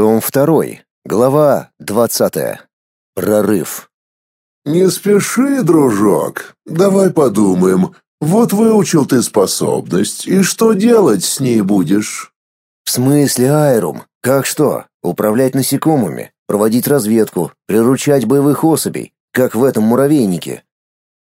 Том 2. Глава 20. Прорыв. «Не спеши, дружок. Давай подумаем. Вот выучил ты способность, и что делать с ней будешь?» «В смысле, Айрум? Как что? Управлять насекомыми, проводить разведку, приручать боевых особей, как в этом муравейнике?»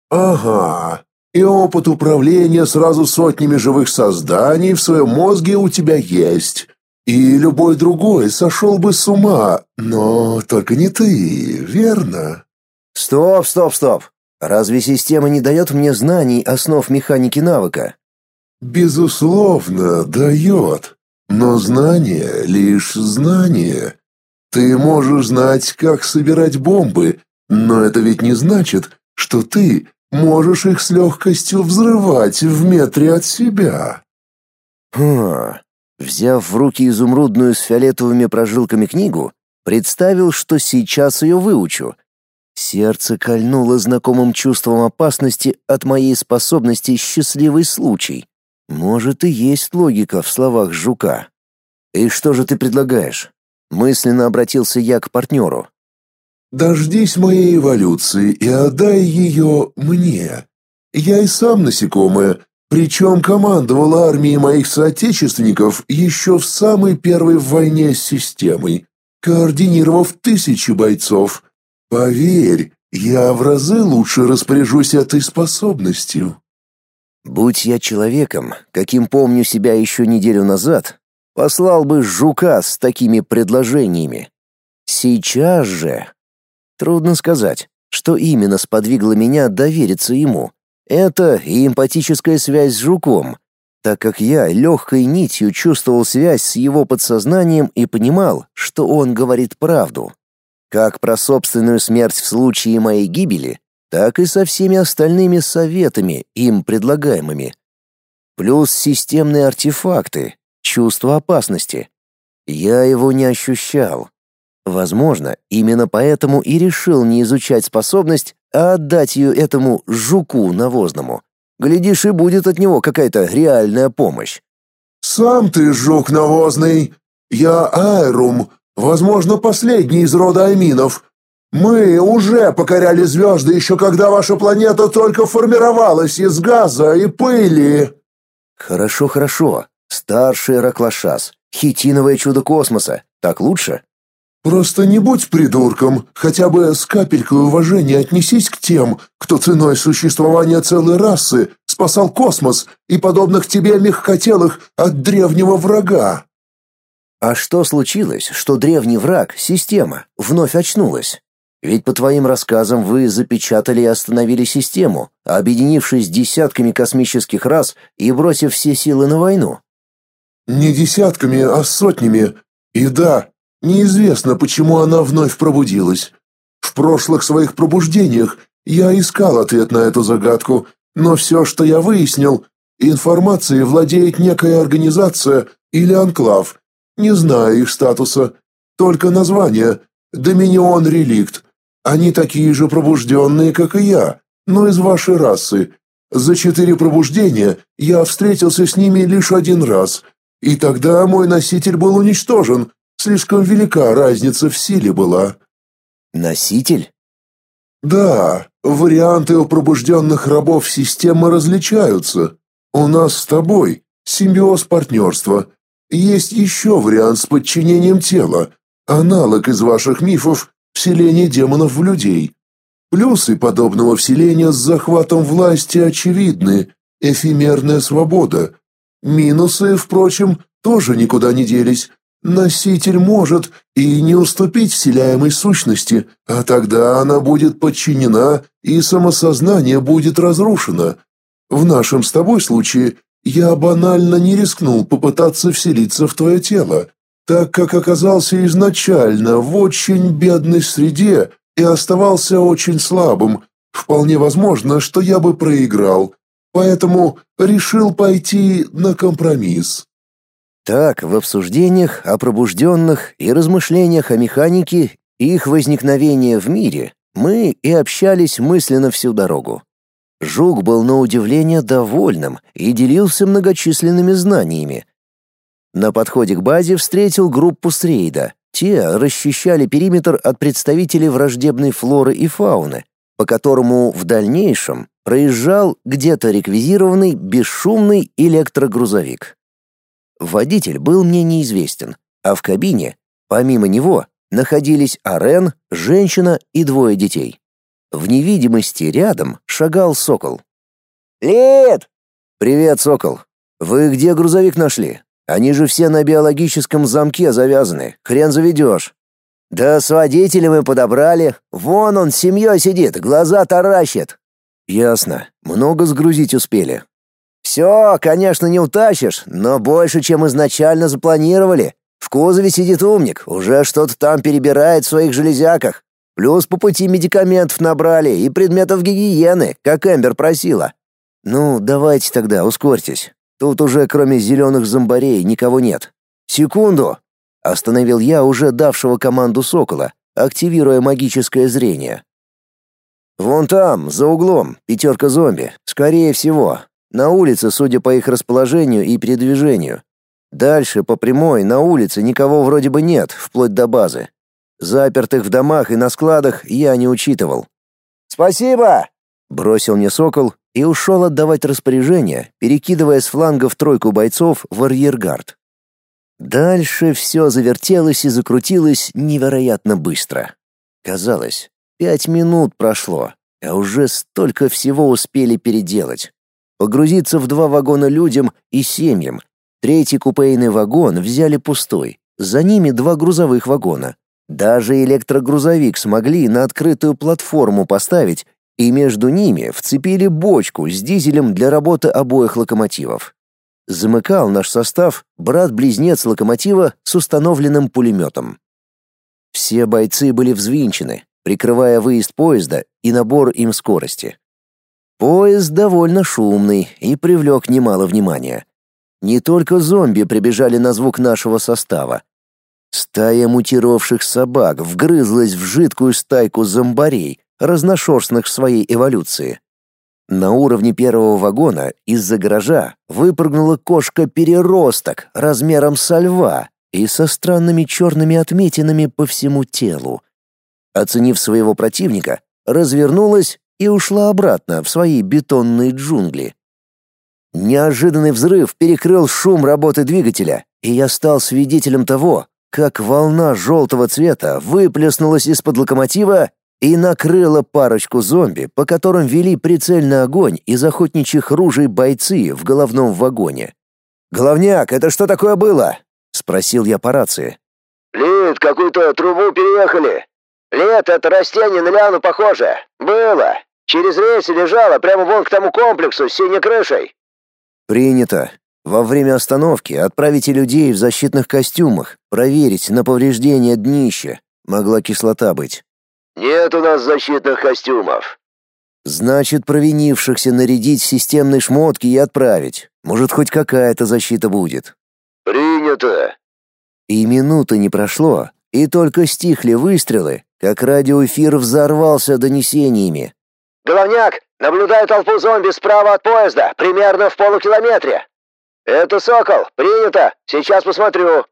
«Ага. И опыт управления сразу сотнями живых созданий в своем мозге у тебя есть. И любой другой сошел бы с ума, но только не ты, верно? Стоп, стоп, стоп. Разве система не дает мне знаний основ механики навыка? Безусловно, дает. Но знание лишь знание. Ты можешь знать, как собирать бомбы, но это ведь не значит, что ты можешь их с легкостью взрывать в метре от себя. Хм, Взяв в руки изумрудную с фиолетовыми прожилками книгу, представил, что сейчас ее выучу. Сердце кольнуло знакомым чувством опасности от моей способности «счастливый случай». Может, и есть логика в словах жука. «И что же ты предлагаешь?» Мысленно обратился я к партнеру. «Дождись моей эволюции и отдай ее мне. Я и сам насекомое, причем командовал армией моих соотечественников еще в самой первой войне с системой, координировав тысячи бойцов. Поверь, я в разы лучше распоряжусь этой способностью. Будь я человеком, каким помню себя еще неделю назад, послал бы жука с такими предложениями. Сейчас же... Трудно сказать, что именно сподвигло меня довериться ему. Это и эмпатическая связь с жуком, так как я легкой нитью чувствовал связь с его подсознанием и понимал, что он говорит правду. Как про собственную смерть в случае моей гибели, так и со всеми остальными советами, им предлагаемыми. Плюс системные артефакты, чувство опасности. Я его не ощущал. Возможно, именно поэтому и решил не изучать способность, а отдать ее этому жуку навозному. Глядишь, и будет от него какая-то реальная помощь. «Сам ты жук навозный. Я Айрум, возможно, последний из рода Айминов. Мы уже покоряли звезды еще когда ваша планета только формировалась из газа и пыли». «Хорошо, хорошо. Старший Раклашас. Хитиновое чудо космоса. Так лучше?» Просто не будь придурком, хотя бы с капелькой уважения отнесись к тем, кто ценой существования целой расы спасал космос и подобных тебе мягкотелых от древнего врага. А что случилось, что древний враг, система, вновь очнулась? Ведь по твоим рассказам вы запечатали и остановили систему, объединившись десятками космических рас и бросив все силы на войну. Не десятками, а сотнями. И да, Неизвестно, почему она вновь пробудилась. В прошлых своих пробуждениях я искал ответ на эту загадку, но все, что я выяснил, информацией владеет некая организация или анклав. Не знаю их статуса, только название «Доминион Реликт». Они такие же пробужденные, как и я, но из вашей расы. За четыре пробуждения я встретился с ними лишь один раз, и тогда мой носитель был уничтожен, Слишком велика разница в силе была. Носитель? Да, варианты у пробужденных рабов системы различаются. У нас с тобой симбиоз партнерства. Есть еще вариант с подчинением тела, аналог из ваших мифов вселения демонов в людей. Плюсы подобного вселения с захватом власти очевидны, эфемерная свобода. Минусы, впрочем, тоже никуда не делись, Носитель может и не уступить вселяемой сущности, а тогда она будет подчинена, и самосознание будет разрушено. В нашем с тобой случае я банально не рискнул попытаться вселиться в твое тело, так как оказался изначально в очень бедной среде и оставался очень слабым. Вполне возможно, что я бы проиграл, поэтому решил пойти на компромисс. Так, в обсуждениях о пробужденных и размышлениях о механике и их возникновении в мире мы и общались мысленно всю дорогу. Жук был на удивление довольным и делился многочисленными знаниями. На подходе к базе встретил группу с рейда, Те расчищали периметр от представителей враждебной флоры и фауны, по которому в дальнейшем проезжал где-то реквизированный бесшумный электрогрузовик. Водитель был мне неизвестен, а в кабине, помимо него, находились Арен, женщина и двое детей. В невидимости рядом шагал сокол. «Лид!» «Привет, сокол. Вы где грузовик нашли? Они же все на биологическом замке завязаны. Хрен заведешь». «Да с водителем мы подобрали. Вон он с семьей сидит, глаза таращит». «Ясно. Много сгрузить успели». «Все, конечно, не утащишь, но больше, чем изначально запланировали. В кузове сидит умник, уже что-то там перебирает в своих железяках. Плюс по пути медикаментов набрали и предметов гигиены, как Эмбер просила. Ну, давайте тогда, ускорьтесь. Тут уже кроме зеленых зомбарей никого нет. Секунду. Остановил я уже давшего команду сокола, активируя магическое зрение. Вон там, за углом, пятерка зомби, скорее всего. На улице, судя по их расположению и передвижению. Дальше по прямой на улице никого вроде бы нет, вплоть до базы. Запертых в домах и на складах я не учитывал. «Спасибо!» — бросил мне сокол и ушел отдавать распоряжение, перекидывая с флангов тройку бойцов в арьергард. Дальше все завертелось и закрутилось невероятно быстро. Казалось, пять минут прошло, а уже столько всего успели переделать. Погрузиться в два вагона людям и семьям. Третий купейный вагон взяли пустой. За ними два грузовых вагона. Даже электрогрузовик смогли на открытую платформу поставить, и между ними вцепили бочку с дизелем для работы обоих локомотивов. Замыкал наш состав брат-близнец локомотива с установленным пулеметом. Все бойцы были взвинчены, прикрывая выезд поезда и набор им скорости. Поезд довольно шумный и привлек немало внимания. Не только зомби прибежали на звук нашего состава, Стая мутировавших собак вгрызлась в жидкую стайку зомбарей, разношерстных в своей эволюции. На уровне первого вагона из-за гаража выпрыгнула кошка-переросток размером со льва и со странными черными отметинами по всему телу. Оценив своего противника, развернулась и ушла обратно в свои бетонные джунгли. Неожиданный взрыв перекрыл шум работы двигателя, и я стал свидетелем того, как волна желтого цвета выплеснулась из-под локомотива и накрыла парочку зомби, по которым вели прицельный огонь из охотничьих ружей бойцы в головном вагоне. «Головняк, это что такое было?» — спросил я по рации. «Лид, какую-то трубу переехали. Лид, это растение на ляну похоже. Было. Через рельсы лежало прямо вон к тому комплексу с синей крышей». «Принято. Во время остановки отправите людей в защитных костюмах, проверить на повреждение днища. Могла кислота быть. Нет у нас защитных костюмов. Значит, провинившихся нарядить в системные шмотки и отправить. Может, хоть какая-то защита будет. Принято. И минуты не прошло, и только стихли выстрелы, как радиоэфир взорвался донесениями. Головняк, наблюдаю толпу зомби справа от поезда, примерно в полукилометре. «Это Сокол! Принято! Сейчас посмотрю!»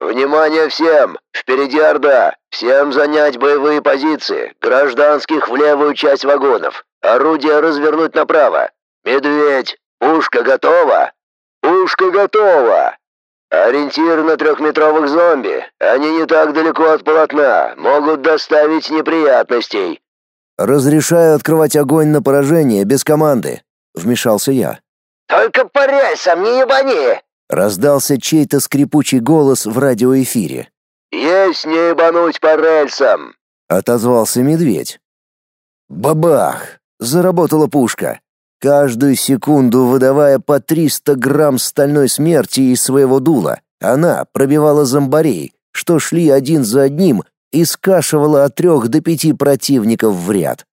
«Внимание всем! Впереди Орда! Всем занять боевые позиции! Гражданских в левую часть вагонов! Орудие развернуть направо! Медведь! Пушка готова! Пушка готова!» «Ориентир на трехметровых зомби. Они не так далеко от полотна, могут доставить неприятностей». «Разрешаю открывать огонь на поражение без команды», — вмешался я. «Только по рельсам не ебани!» — раздался чей-то скрипучий голос в радиоэфире. «Есть не ебануть по рельсам!» — отозвался медведь. Бабах! Заработала пушка. Каждую секунду выдавая по 300 грамм стальной смерти из своего дула, она пробивала зомбарей, что шли один за одним и скашивала от трех до пяти противников в ряд.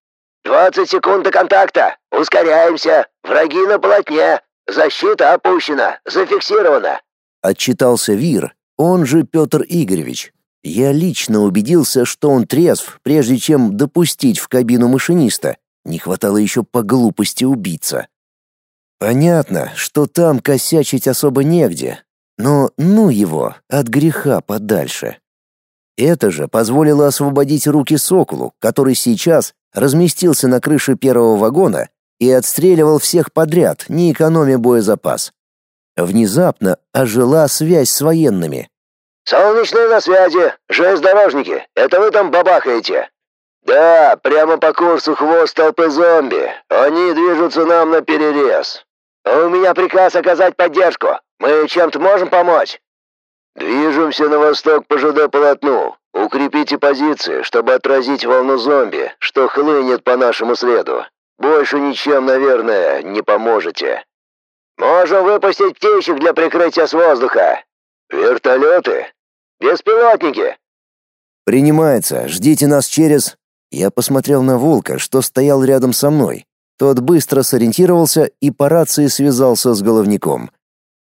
«Двадцать секунд до контакта! Ускоряемся! Враги на полотне! Защита опущена! Зафиксирована!» Отчитался Вир, он же Петр Игоревич. Я лично убедился, что он трезв, прежде чем допустить в кабину машиниста. Не хватало еще по глупости убиться. Понятно, что там косячить особо негде, но ну его от греха подальше. Это же позволило освободить руки Соколу, который сейчас разместился на крыше первого вагона и отстреливал всех подряд, не экономя боезапас. Внезапно ожила связь с военными. «Солнечные на связи! Железнодорожники! Это вы там бабахаете?» «Да, прямо по курсу хвост толпы зомби. Они движутся нам на перерез. У меня приказ оказать поддержку. Мы чем-то можем помочь?» «Движемся на восток по ЖД-полотну. Укрепите позиции, чтобы отразить волну зомби, что хлынет по нашему следу. Больше ничем, наверное, не поможете». «Можем выпустить птичек для прикрытия с воздуха». «Вертолеты?» «Беспилотники». «Принимается. Ждите нас через...» Я посмотрел на волка, что стоял рядом со мной. Тот быстро сориентировался и по рации связался с головником.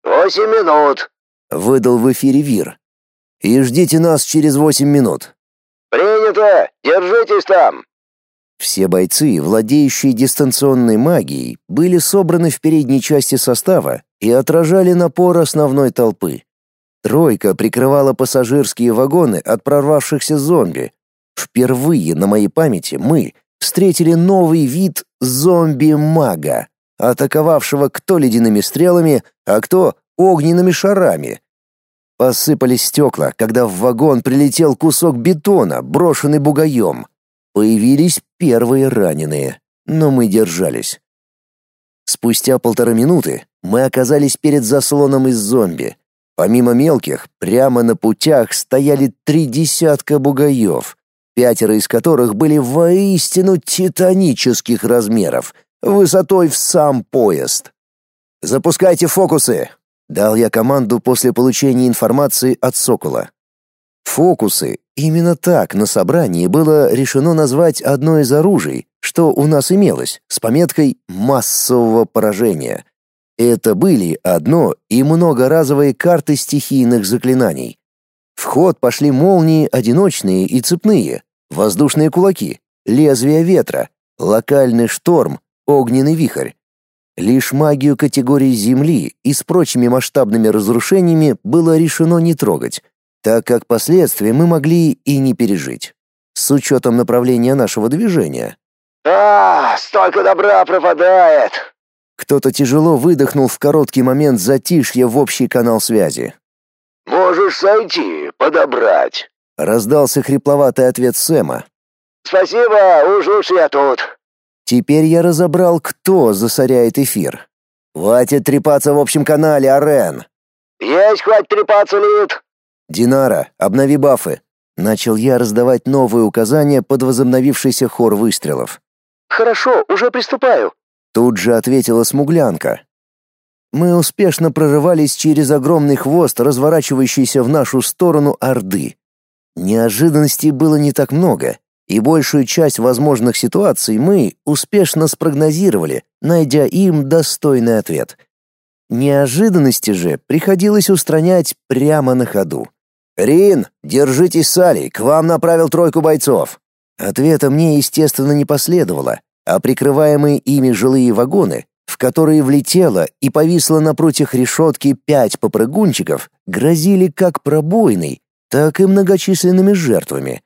«Восемь минут», — выдал в эфире Вир. «И ждите нас через восемь минут». «Принято! Держитесь там!» Все бойцы, владеющие дистанционной магией, были собраны в передней части состава и отражали напор основной толпы. Тройка прикрывала пассажирские вагоны от прорвавшихся зомби, Впервые на моей памяти мы встретили новый вид зомби-мага, атаковавшего кто ледяными стрелами, а кто огненными шарами. Посыпались стекла, когда в вагон прилетел кусок бетона, брошенный бугаем. Появились первые раненые, но мы держались. Спустя полторы минуты мы оказались перед заслоном из зомби. Помимо мелких, прямо на путях стояли три десятка бугаев пятеро из которых были воистину титанических размеров, высотой в сам поезд. «Запускайте фокусы!» — дал я команду после получения информации от Сокола. Фокусы — именно так на собрании было решено назвать одно из оружий, что у нас имелось, с пометкой «массового поражения». Это были одно и многоразовые карты стихийных заклинаний. В ход пошли молнии одиночные и цепные, воздушные кулаки, лезвие ветра, локальный шторм, огненный вихрь. Лишь магию категории Земли и с прочими масштабными разрушениями было решено не трогать, так как последствия мы могли и не пережить. С учетом направления нашего движения. «А, столько добра пропадает!» Кто-то тяжело выдохнул в короткий момент затишья в общий канал связи. «Можешь сойти, подобрать». Раздался хрипловатый ответ Сэма. «Спасибо, уж лучше я тут». Теперь я разобрал, кто засоряет эфир. «Хватит трепаться в общем канале, Арен!» «Есть хватит трепаться, Лид!» «Динара, обнови бафы!» Начал я раздавать новые указания под возобновившийся хор выстрелов. «Хорошо, уже приступаю!» Тут же ответила смуглянка. Мы успешно прорывались через огромный хвост, разворачивающийся в нашу сторону Орды. Неожиданностей было не так много, и большую часть возможных ситуаций мы успешно спрогнозировали, найдя им достойный ответ. Неожиданности же приходилось устранять прямо на ходу. «Рин, держитесь с к вам направил тройку бойцов». Ответа мне, естественно, не последовало, а прикрываемые ими жилые вагоны, в которые влетело и повисло напротив решетки пять попрыгунчиков, грозили как пробойной, так и многочисленными жертвами.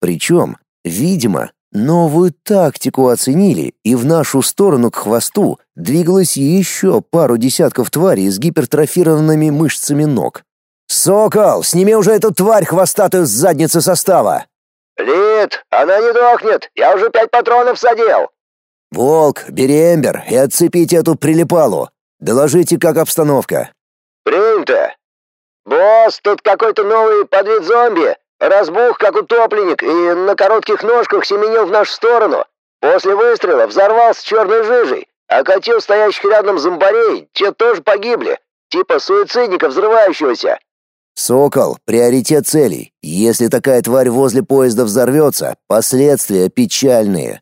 Причем, видимо, новую тактику оценили, и в нашу сторону к хвосту двигалось еще пару десятков тварей с гипертрофированными мышцами ног. «Сокол, сними уже эту тварь хвостатую с задницы состава!» «Лид, она не дохнет, я уже пять патронов садил!» «Волк, бери Эмбер и отцепите эту прилипалу. Доложите, как обстановка». «Принято. «Босс, тут какой-то новый подвид зомби. Разбух, как утопленник, и на коротких ножках семенил в нашу сторону. После выстрела взорвался черной жижей. Окатил стоящих рядом зомбарей, те тоже погибли. Типа суицидника взрывающегося». «Сокол, приоритет целей. Если такая тварь возле поезда взорвется, последствия печальные».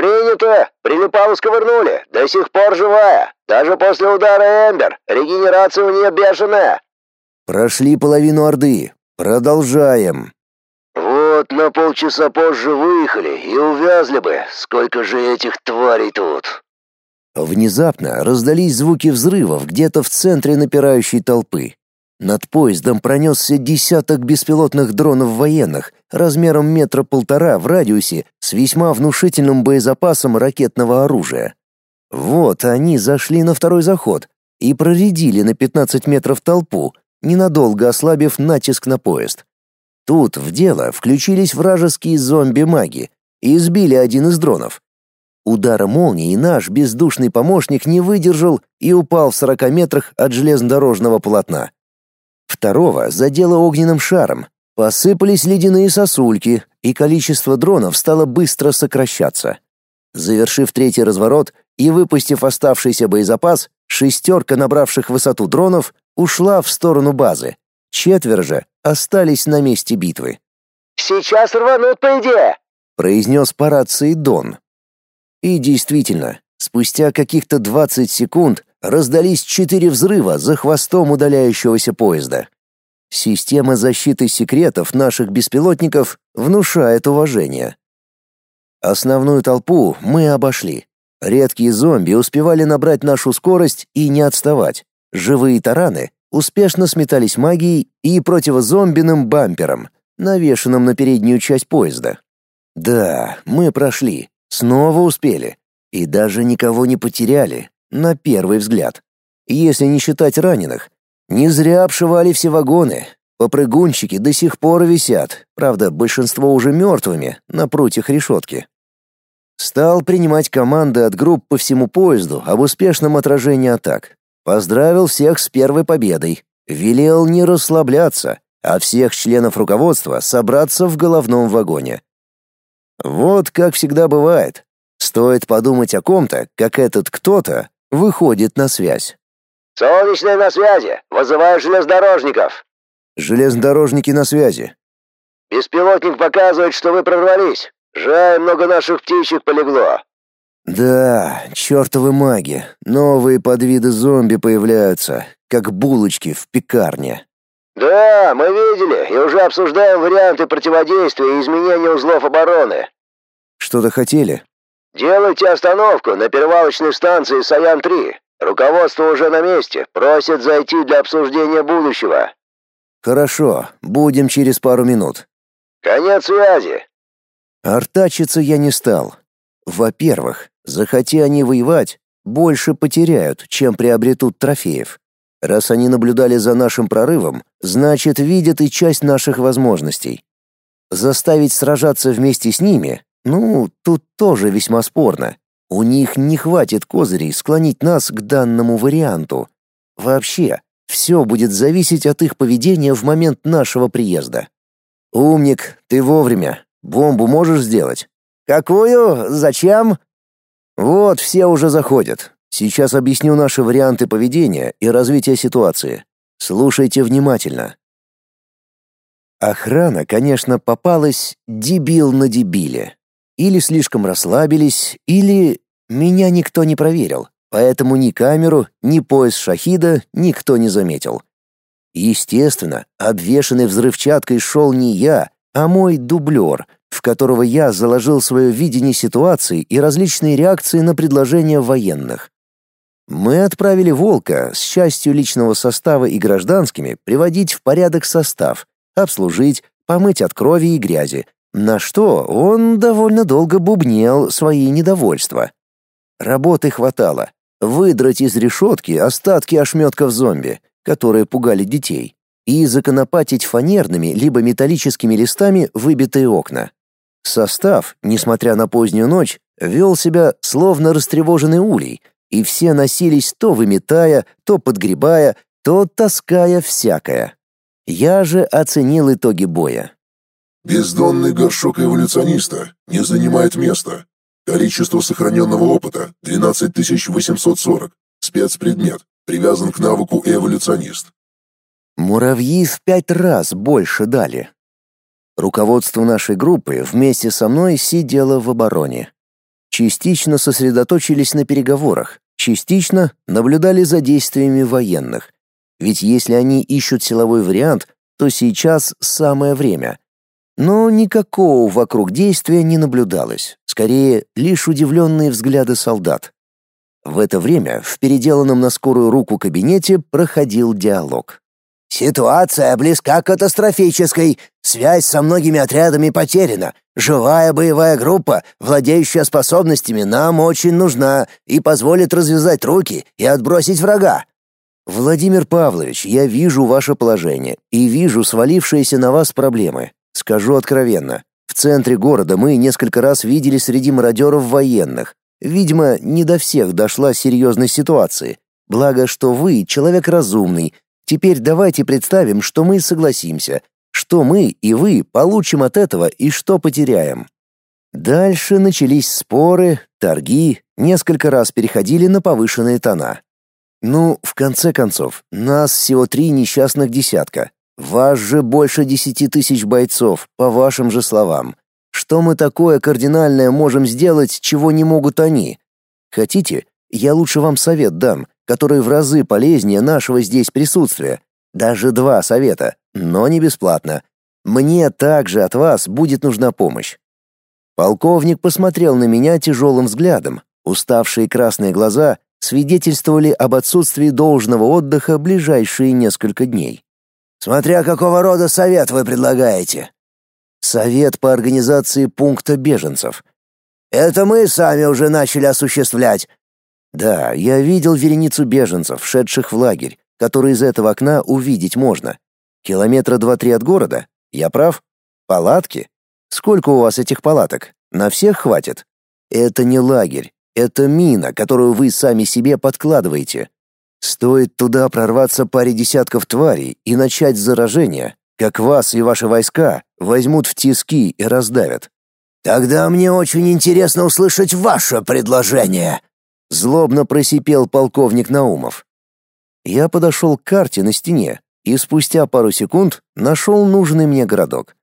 «Принято! Прилипалу сковырнули. До сих пор живая. Даже после удара Эмбер. Регенерация у нее бешеная. Прошли половину Орды. Продолжаем. Вот на полчаса позже выехали и увязли бы. Сколько же этих тварей тут? Внезапно раздались звуки взрывов где-то в центре напирающей толпы. Над поездом пронесся десяток беспилотных дронов военных, размером метра полтора в радиусе, с весьма внушительным боезапасом ракетного оружия. Вот они зашли на второй заход и проредили на 15 метров толпу, ненадолго ослабив натиск на поезд. Тут в дело включились вражеские зомби-маги и сбили один из дронов. Удара молнии наш бездушный помощник не выдержал и упал в 40 метрах от железнодорожного полотна. Второго задело огненным шаром, посыпались ледяные сосульки, и количество дронов стало быстро сокращаться. Завершив третий разворот и выпустив оставшийся боезапас, шестерка набравших высоту дронов ушла в сторону базы. Четверо же остались на месте битвы. «Сейчас рванут, по идее!» — произнес по рации Дон. И действительно, спустя каких-то 20 секунд раздались четыре взрыва за хвостом удаляющегося поезда. Система защиты секретов наших беспилотников внушает уважение. Основную толпу мы обошли. Редкие зомби успевали набрать нашу скорость и не отставать. Живые тараны успешно сметались магией и противозомбиным бампером, навешенным на переднюю часть поезда. Да, мы прошли, снова успели. И даже никого не потеряли, на первый взгляд. Если не считать раненых. Не зря обшивали все вагоны. Попрыгунчики до сих пор висят, правда, большинство уже мертвыми, на прутьях решетки. Стал принимать команды от групп по всему поезду об успешном отражении атак. Поздравил всех с первой победой. Велел не расслабляться, а всех членов руководства собраться в головном вагоне. Вот как всегда бывает. Стоит подумать о ком-то, как этот кто-то выходит на связь. «Солнечная на связи! Вызываю железнодорожников!» «Железнодорожники на связи!» «Беспилотник показывает, что вы прорвались. Жаль, много наших птичек полегло. Да, чертовы маги. Новые подвиды зомби появляются, как булочки в пекарне. Да, мы видели и уже обсуждаем варианты противодействия и изменения узлов обороны. Что-то хотели? Делайте остановку на перевалочной станции Саян-3. Руководство уже на месте, просит зайти для обсуждения будущего. Хорошо, будем через пару минут. Конец связи. Артачиться я не стал. Во-первых, захоти они воевать, больше потеряют, чем приобретут трофеев. Раз они наблюдали за нашим прорывом, значит, видят и часть наших возможностей. Заставить сражаться вместе с ними, ну, тут тоже весьма спорно. У них не хватит козырей склонить нас к данному варианту. Вообще, все будет зависеть от их поведения в момент нашего приезда. Умник, ты вовремя. Бомбу можешь сделать? Какую? Зачем? Вот, все уже заходят. Сейчас объясню наши варианты поведения и развития ситуации. Слушайте внимательно. Охрана, конечно, попалась дебил на дебиле. Или слишком расслабились, или меня никто не проверил, поэтому ни камеру, ни пояс шахида никто не заметил. Естественно, обвешанный взрывчаткой шел не я, а мой дублер, в которого я заложил свое видение ситуации и различные реакции на предложения военных. Мы отправили Волка с частью личного состава и гражданскими приводить в порядок состав, обслужить, помыть от крови и грязи, на что он довольно долго бубнел свои недовольства. Работы хватало. Выдрать из решетки остатки ошметков зомби, которые пугали детей и законопатить фанерными либо металлическими листами выбитые окна. Состав, несмотря на позднюю ночь, вел себя словно растревоженный улей, и все носились то выметая, то подгребая, то таская всякое. Я же оценил итоги боя. Бездонный горшок эволюциониста не занимает места. Количество сохраненного опыта — 12840. Спецпредмет. Привязан к навыку эволюционист. Муравьи в пять раз больше дали. Руководство нашей группы вместе со мной сидело в обороне. Частично сосредоточились на переговорах, частично наблюдали за действиями военных. Ведь если они ищут силовой вариант, то сейчас самое время. Но никакого вокруг действия не наблюдалось, скорее лишь удивленные взгляды солдат. В это время в переделанном на скорую руку кабинете проходил диалог. Ситуация близка к катастрофической. Связь со многими отрядами потеряна. Живая боевая группа, владеющая способностями, нам очень нужна и позволит развязать руки и отбросить врага. Владимир Павлович, я вижу ваше положение и вижу свалившиеся на вас проблемы. Скажу откровенно, в центре города мы несколько раз видели среди мародеров военных. Видимо, не до всех дошла серьезность ситуации. Благо, что вы человек разумный. Теперь давайте представим, что мы согласимся, что мы и вы получим от этого и что потеряем. Дальше начались споры, торги, несколько раз переходили на повышенные тона. Ну, в конце концов, нас всего три несчастных десятка. Вас же больше десяти тысяч бойцов, по вашим же словам. Что мы такое кардинальное можем сделать, чего не могут они? Хотите, я лучше вам совет дам, который в разы полезнее нашего здесь присутствия. Даже два совета, но не бесплатно. Мне также от вас будет нужна помощь. Полковник посмотрел на меня тяжелым взглядом. Уставшие красные глаза свидетельствовали об отсутствии должного отдыха ближайшие несколько дней. Смотря какого рода совет вы предлагаете. Совет по организации пункта беженцев. Это мы сами уже начали осуществлять. Да, я видел вереницу беженцев, шедших в лагерь, который из этого окна увидеть можно. Километра два-три от города. Я прав? Палатки? Сколько у вас этих палаток? На всех хватит? Это не лагерь, это мина, которую вы сами себе подкладываете. Стоит туда прорваться паре десятков тварей и начать заражение, как вас и ваши войска возьмут в тиски и раздавят. Тогда мне очень интересно услышать ваше предложение, злобно просипел полковник Наумов. Я подошел к карте на стене и спустя пару секунд нашел нужный мне городок.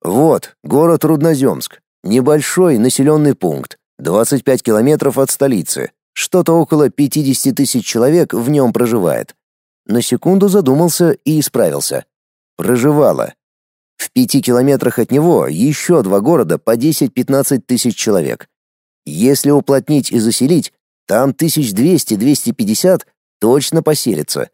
Вот, город Рудноземск, небольшой населенный пункт, 25 километров от столицы. Что-то около 50 тысяч человек в нем проживает. На секунду задумался и исправился. Проживало. В пяти километрах от него еще два города по 10-15 тысяч человек. Если уплотнить и заселить, там 1200-250 точно поселится.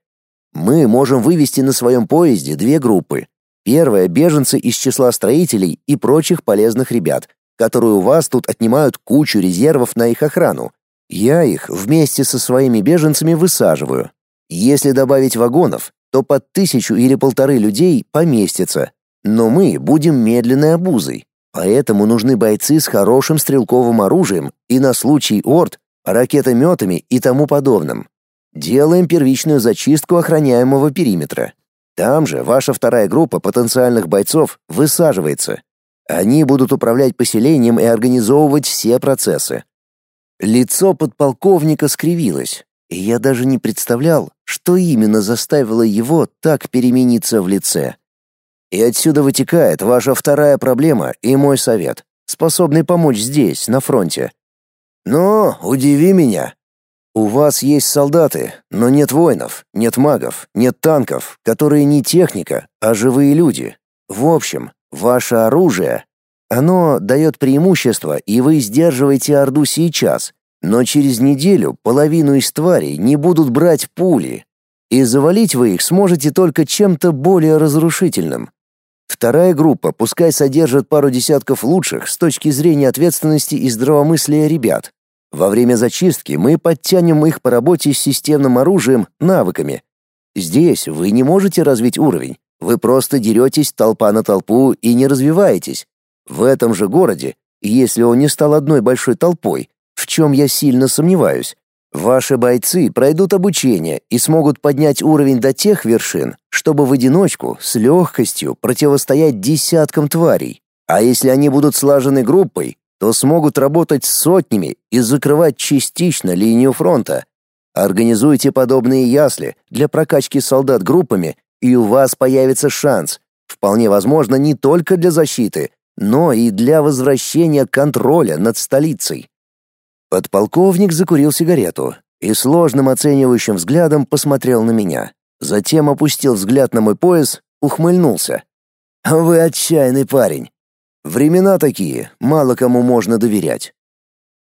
Мы можем вывести на своем поезде две группы. Первая — беженцы из числа строителей и прочих полезных ребят, которые у вас тут отнимают кучу резервов на их охрану. Я их вместе со своими беженцами высаживаю. Если добавить вагонов, то под тысячу или полторы людей поместится. Но мы будем медленной обузой. Поэтому нужны бойцы с хорошим стрелковым оружием и на случай орд, ракетометами и тому подобным. Делаем первичную зачистку охраняемого периметра. Там же ваша вторая группа потенциальных бойцов высаживается. Они будут управлять поселением и организовывать все процессы. Лицо подполковника скривилось, и я даже не представлял, что именно заставило его так перемениться в лице. И отсюда вытекает ваша вторая проблема и мой совет, способный помочь здесь, на фронте. Но удиви меня. У вас есть солдаты, но нет воинов, нет магов, нет танков, которые не техника, а живые люди. В общем, ваше оружие оно дает преимущество, и вы сдерживаете Орду сейчас, но через неделю половину из тварей не будут брать пули, и завалить вы их сможете только чем-то более разрушительным. Вторая группа пускай содержит пару десятков лучших с точки зрения ответственности и здравомыслия ребят. Во время зачистки мы подтянем их по работе с системным оружием, навыками. Здесь вы не можете развить уровень, вы просто деретесь толпа на толпу и не развиваетесь. В этом же городе, если он не стал одной большой толпой, в чем я сильно сомневаюсь, ваши бойцы пройдут обучение и смогут поднять уровень до тех вершин, чтобы в одиночку с легкостью противостоять десяткам тварей. А если они будут слажены группой, то смогут работать с сотнями и закрывать частично линию фронта. Организуйте подобные ясли для прокачки солдат группами, и у вас появится шанс, вполне возможно, не только для защиты, но и для возвращения контроля над столицей. Подполковник закурил сигарету и сложным оценивающим взглядом посмотрел на меня. Затем опустил взгляд на мой пояс, ухмыльнулся. «Вы отчаянный парень. Времена такие, мало кому можно доверять».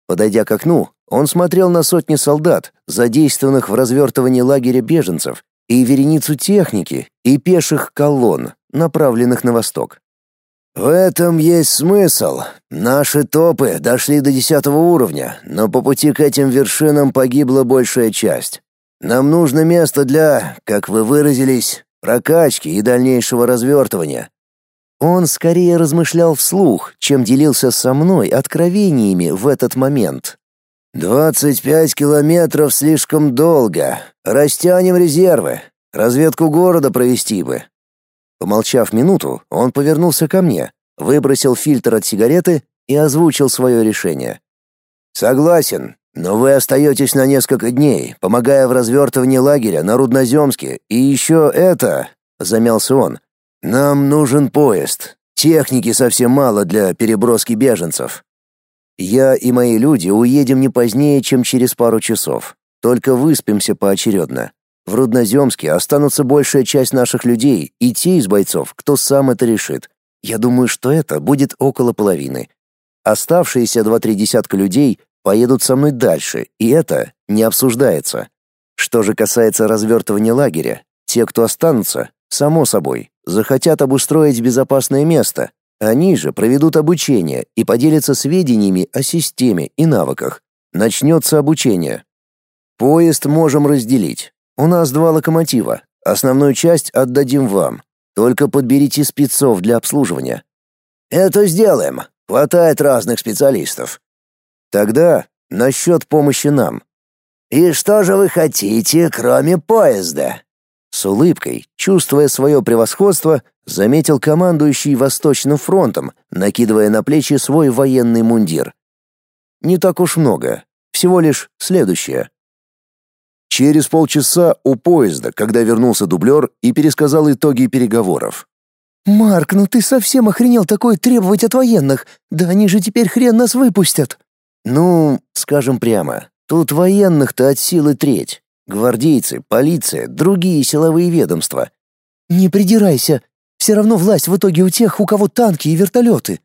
Подойдя к окну, он смотрел на сотни солдат, задействованных в развертывании лагеря беженцев, и вереницу техники и пеших колонн, направленных на восток. В этом есть смысл. Наши топы дошли до десятого уровня, но по пути к этим вершинам погибла большая часть. Нам нужно место для, как вы выразились, прокачки и дальнейшего развертывания. Он скорее размышлял вслух, чем делился со мной откровениями в этот момент. «Двадцать пять километров слишком долго. Растянем резервы. Разведку города провести бы. Помолчав минуту, он повернулся ко мне, выбросил фильтр от сигареты и озвучил свое решение. «Согласен, но вы остаетесь на несколько дней, помогая в развертывании лагеря на Рудноземске, и еще это...» — замялся он. «Нам нужен поезд. Техники совсем мало для переброски беженцев. Я и мои люди уедем не позднее, чем через пару часов. Только выспимся поочередно. В Рудноземске останутся большая часть наших людей и те из бойцов, кто сам это решит. Я думаю, что это будет около половины. Оставшиеся два-три десятка людей поедут со мной дальше, и это не обсуждается. Что же касается развертывания лагеря, те, кто останутся, само собой, захотят обустроить безопасное место. Они же проведут обучение и поделятся сведениями о системе и навыках. Начнется обучение. Поезд можем разделить. У нас два локомотива. Основную часть отдадим вам. Только подберите спецов для обслуживания. Это сделаем. Хватает разных специалистов. Тогда насчет помощи нам. И что же вы хотите, кроме поезда? С улыбкой, чувствуя свое превосходство, заметил командующий Восточным фронтом, накидывая на плечи свой военный мундир. Не так уж много. Всего лишь следующее. Через полчаса у поезда, когда вернулся дублер и пересказал итоги переговоров. «Марк, ну ты совсем охренел такое требовать от военных? Да они же теперь хрен нас выпустят!» «Ну, скажем прямо, тут военных-то от силы треть. Гвардейцы, полиция, другие силовые ведомства». «Не придирайся. Все равно власть в итоге у тех, у кого танки и вертолеты».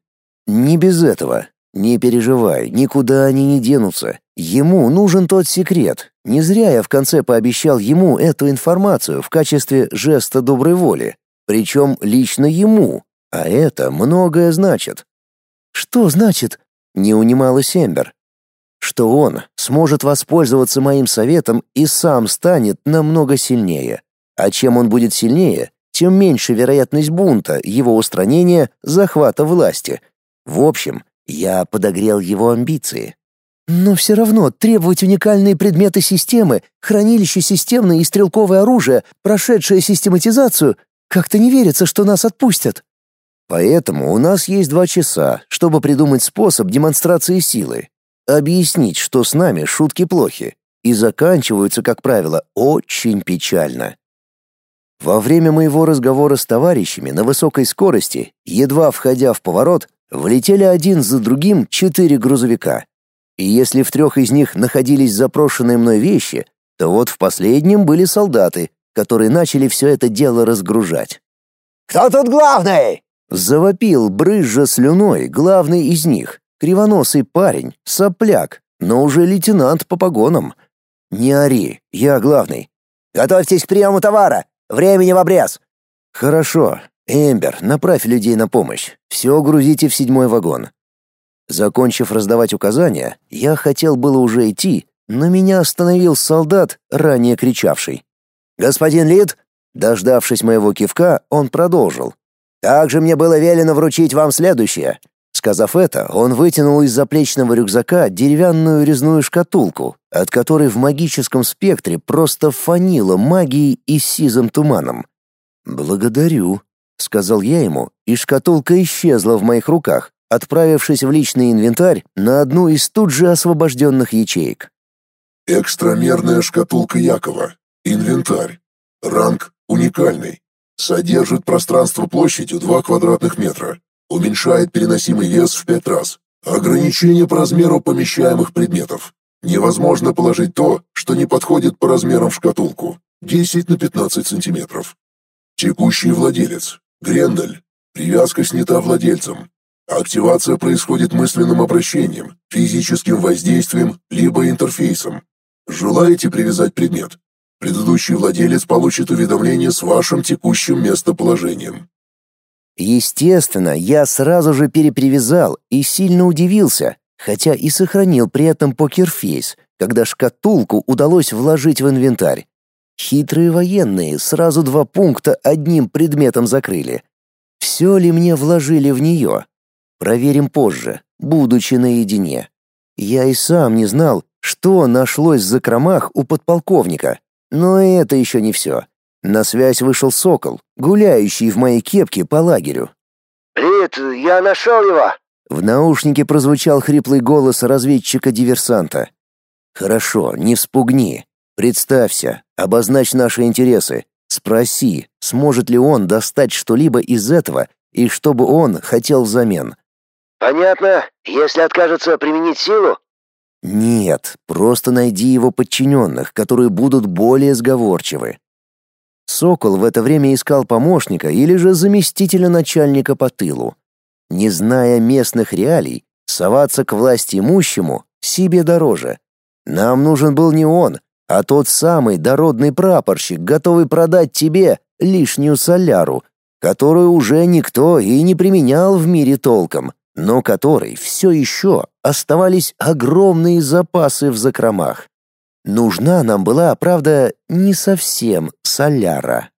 «Не без этого. Не переживай, никуда они не денутся. Ему нужен тот секрет. Не зря я в конце пообещал ему эту информацию в качестве жеста доброй воли, причем лично ему, а это многое значит. Что значит? Не унималась Эмбер. Что он сможет воспользоваться моим советом и сам станет намного сильнее. А чем он будет сильнее, тем меньше вероятность бунта, его устранения, захвата власти. В общем, я подогрел его амбиции. Но все равно требовать уникальные предметы системы, хранилище системное и стрелковое оружие, прошедшее систематизацию, как-то не верится, что нас отпустят. Поэтому у нас есть два часа, чтобы придумать способ демонстрации силы. Объяснить, что с нами шутки плохи. И заканчиваются, как правило, очень печально. Во время моего разговора с товарищами на высокой скорости, едва входя в поворот, Влетели один за другим четыре грузовика. И если в трех из них находились запрошенные мной вещи, то вот в последнем были солдаты, которые начали все это дело разгружать. «Кто тут главный?» Завопил, брызжа слюной, главный из них. Кривоносый парень, сопляк, но уже лейтенант по погонам. «Не ори, я главный». «Готовьтесь к приему товара! Времени в обрез!» «Хорошо, «Эмбер, направь людей на помощь. Все грузите в седьмой вагон». Закончив раздавать указания, я хотел было уже идти, но меня остановил солдат, ранее кричавший. «Господин Лид?» Дождавшись моего кивка, он продолжил. «Также мне было велено вручить вам следующее». Сказав это, он вытянул из заплечного рюкзака деревянную резную шкатулку, от которой в магическом спектре просто фанило магией и сизым туманом. «Благодарю», сказал я ему, и шкатулка исчезла в моих руках, отправившись в личный инвентарь на одну из тут же освобожденных ячеек. Экстрамерная шкатулка Якова. Инвентарь. Ранг уникальный. Содержит пространство площадью 2 квадратных метра. Уменьшает переносимый вес в 5 раз. Ограничение по размеру помещаемых предметов. Невозможно положить то, что не подходит по размерам в шкатулку. 10 на 15 сантиметров. Текущий владелец. Грендель. Привязка снята владельцем. Активация происходит мысленным обращением, физическим воздействием либо интерфейсом. Желаете привязать предмет? Предыдущий владелец получит уведомление с вашим текущим местоположением. Естественно, я сразу же перепривязал и сильно удивился, хотя и сохранил при этом покерфейс, когда шкатулку удалось вложить в инвентарь. Хитрые военные сразу два пункта одним предметом закрыли. Все ли мне вложили в нее? Проверим позже, будучи наедине. Я и сам не знал, что нашлось в закромах у подполковника. Но это еще не все. На связь вышел сокол, гуляющий в моей кепке по лагерю. «Рит, я нашел его!» В наушнике прозвучал хриплый голос разведчика-диверсанта. «Хорошо, не вспугни. Представься, обозначь наши интересы. Спроси, сможет ли он достать что-либо из этого и что бы он хотел взамен». «Понятно. Если откажется применить силу?» «Нет, просто найди его подчиненных, которые будут более сговорчивы. Сокол в это время искал помощника или же заместителя начальника по тылу. Не зная местных реалий, соваться к власти имущему себе дороже. Нам нужен был не он, а тот самый дородный прапорщик, готовый продать тебе лишнюю соляру, которую уже никто и не применял в мире толком, но которой все еще оставались огромные запасы в закромах. Нужна нам была, правда, не совсем соляра.